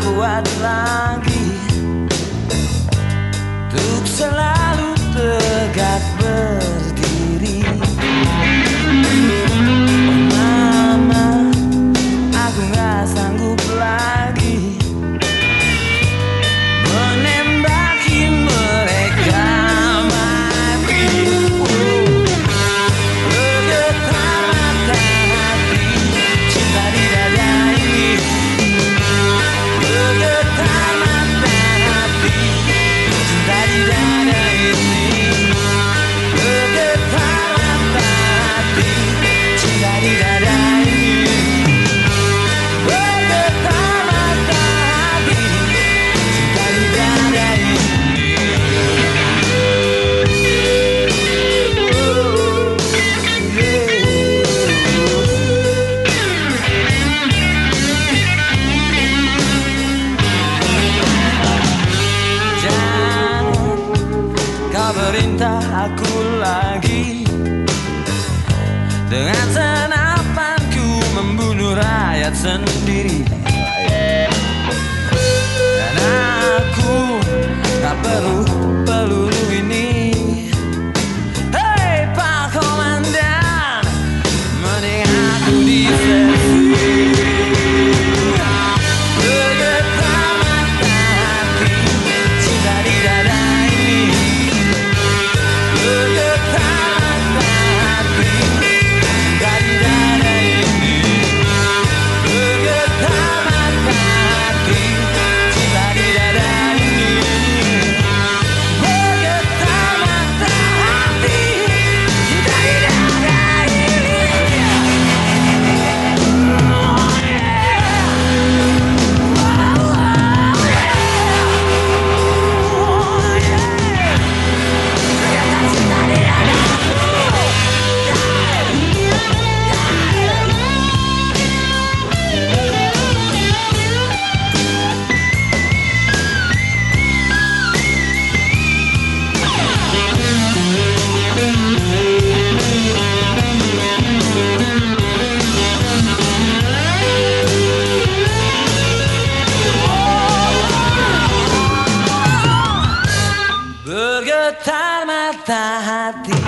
kuat lagi. Untuk selalu Perintah aku lagi. Dengan senapanku membunuh rakyat sendiri. quiero estar más a ti.